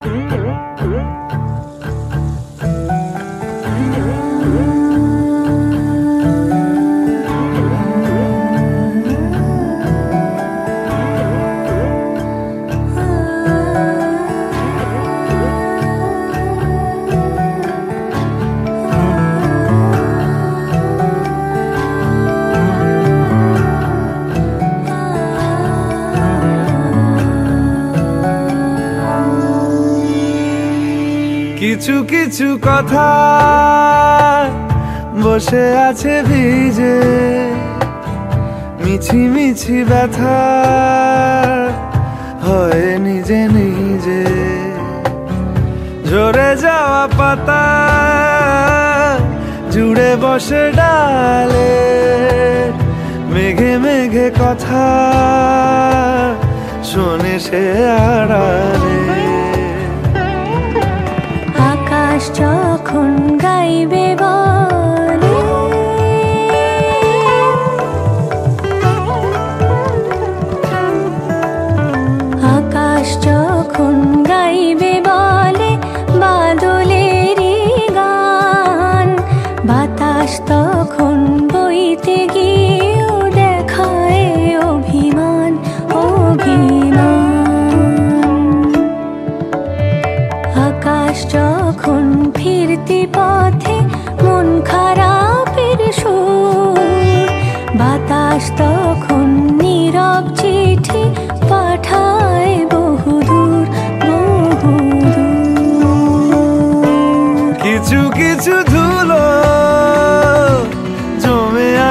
嗯嗯嗯 কিছু কিছু কথা বসে আছে ভিজে। মিছি মিছি ব্যথা হয় নিজে নিজে। ঝরে যাওয়া পাতা জুড়ে বসে ডালে। মেঘে মেঘে কথা শোনে সে আড়ালে। আকাশ যখন গাইবে বলে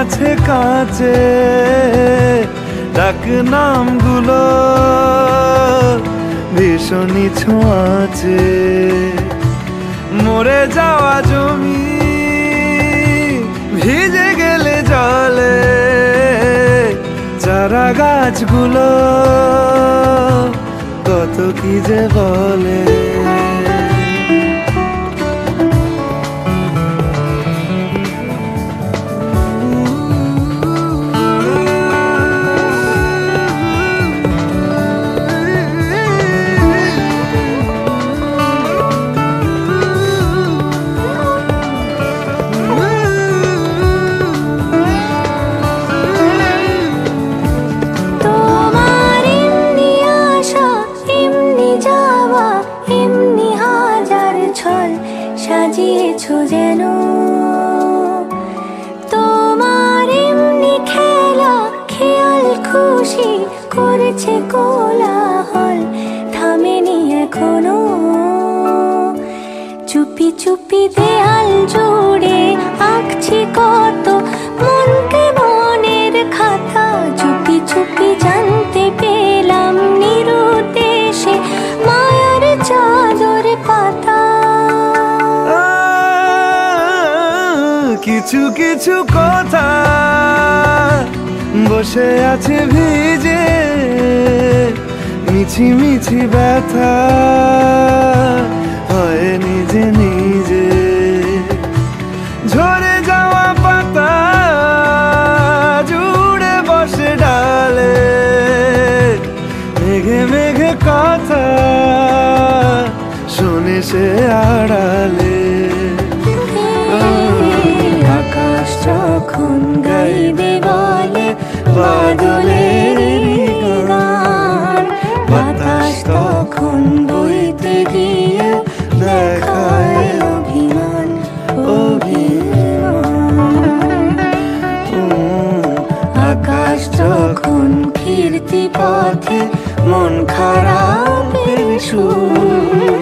আছে কাছে, ডাক নামগুলো ভীষণই ছোঁয়াছে মরে যাওয়া জমি ভিজে গেলে জলে, চারা গাছগুলো কত কি যে বলে। করেছে কোলাহল, থামেনি এখনও। চুপি চুপি দেয়াল জুড়ে আঁকছি কত মনকে মনের খাতা। চুপি চুপি জানতে পেলাম নিরুদ্দেশে মায়ার চাদর পাতা। কিছু কিছু কথা বসে আছে ভিজে, মিছি মিছি ব্যথা হয় নিজে নিজে। ঝরে যাওয়া পাতা জুড়ে বসে ডালে, মেঘে মেঘে কথা শুনে সে আড়ালে। তখন বইতে গিয়ে দেখায় অভিমান আকাশ যখন কীর্তি পথে মন খারাপ সুর